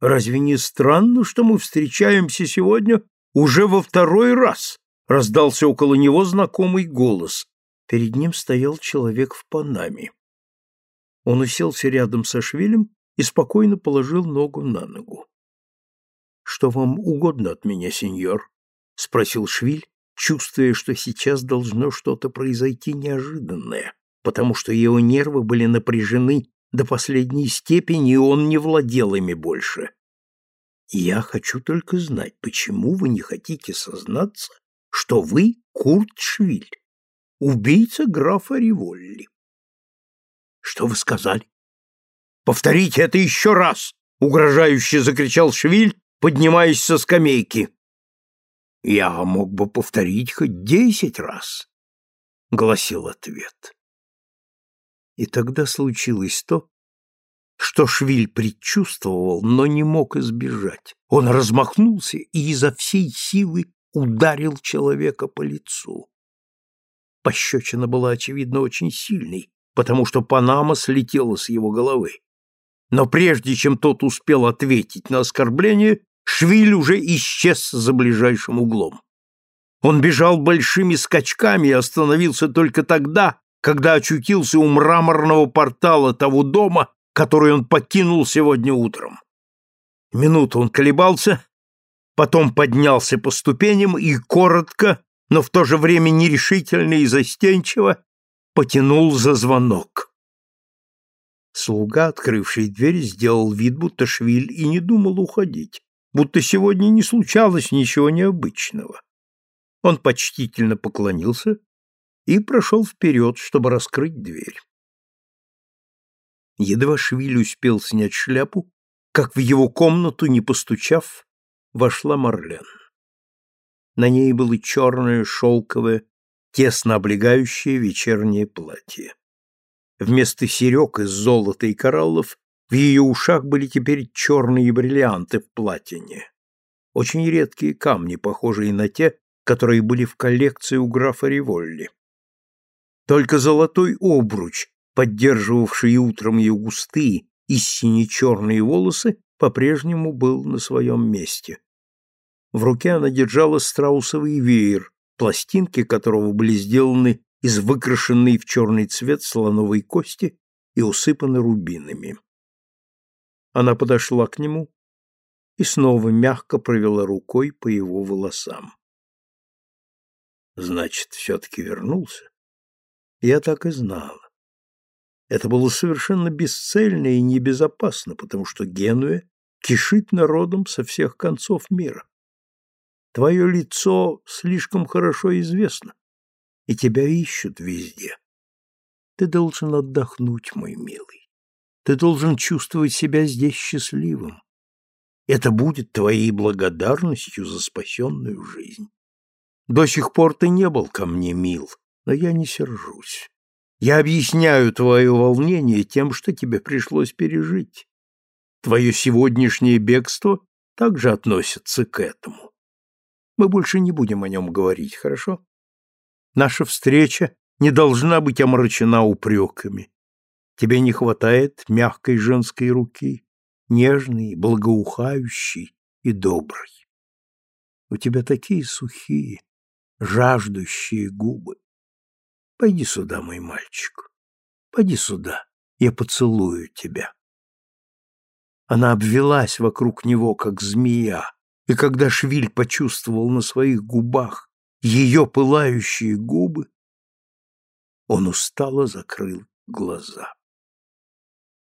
Разве не странно, что мы встречаемся сегодня уже во второй раз? Раздался около него знакомый голос. Перед ним стоял человек в панаме. Он уселся рядом со Швилем и спокойно положил ногу на ногу. «Что вам угодно от меня, сеньор?» — спросил Швиль, чувствуя, что сейчас должно что-то произойти неожиданное, потому что его нервы были напряжены до последней степени, и он не владел ими больше. «Я хочу только знать, почему вы не хотите сознаться, что вы Курт Швиль, убийца графа Риволли?» «Что вы сказали?» «Повторите это еще раз!» — угрожающе закричал Швиль, поднимаясь со скамейки. «Я мог бы повторить хоть десять раз», — гласил ответ. И тогда случилось то, что Швиль предчувствовал, но не мог избежать. Он размахнулся и изо всей силы ударил человека по лицу. Пощечина была, очевидно, очень сильной, потому что Панама слетела с его головы. Но прежде чем тот успел ответить на оскорбление, Швиль уже исчез за ближайшим углом. Он бежал большими скачками и остановился только тогда, когда очутился у мраморного портала того дома, который он покинул сегодня утром. Минуту он колебался, потом поднялся по ступеням и коротко, но в то же время нерешительно и застенчиво потянул за звонок. Слуга, открывший дверь, сделал вид, будто Швиль и не думал уходить, будто сегодня не случалось ничего необычного. Он почтительно поклонился и прошел вперед, чтобы раскрыть дверь. Едва Швиль успел снять шляпу, как в его комнату, не постучав, вошла Марлен. На ней было черное, шелковое, тесно облегающее вечернее платье. Вместо серег из золота и кораллов в ее ушах были теперь черные бриллианты в платине. Очень редкие камни, похожие на те, которые были в коллекции у графа Риволли. Только золотой обруч, поддерживавший утром ее густые и сине-черные волосы, по-прежнему был на своем месте. В руке она держала страусовый веер, пластинки которого были сделаны из выкрашенной в черный цвет слоновой кости и усыпаны рубинами. Она подошла к нему и снова мягко провела рукой по его волосам. Значит, все-таки вернулся? Я так и знала. Это было совершенно бесцельно и небезопасно, потому что Генуя кишит народом со всех концов мира. Твое лицо слишком хорошо известно, и тебя ищут везде. Ты должен отдохнуть, мой милый. Ты должен чувствовать себя здесь счастливым. Это будет твоей благодарностью за спасенную жизнь. До сих пор ты не был ко мне мил, но я не сержусь. Я объясняю твое волнение тем, что тебе пришлось пережить. Твое сегодняшнее бегство также относится к этому. Мы больше не будем о нем говорить, хорошо? Наша встреча не должна быть омрачена упреками. Тебе не хватает мягкой женской руки, нежной, благоухающей и доброй. У тебя такие сухие, жаждущие губы. Пойди сюда, мой мальчик. Пойди сюда, я поцелую тебя. Она обвелась вокруг него, как змея, и когда Швиль почувствовал на своих губах ее пылающие губы, он устало закрыл глаза.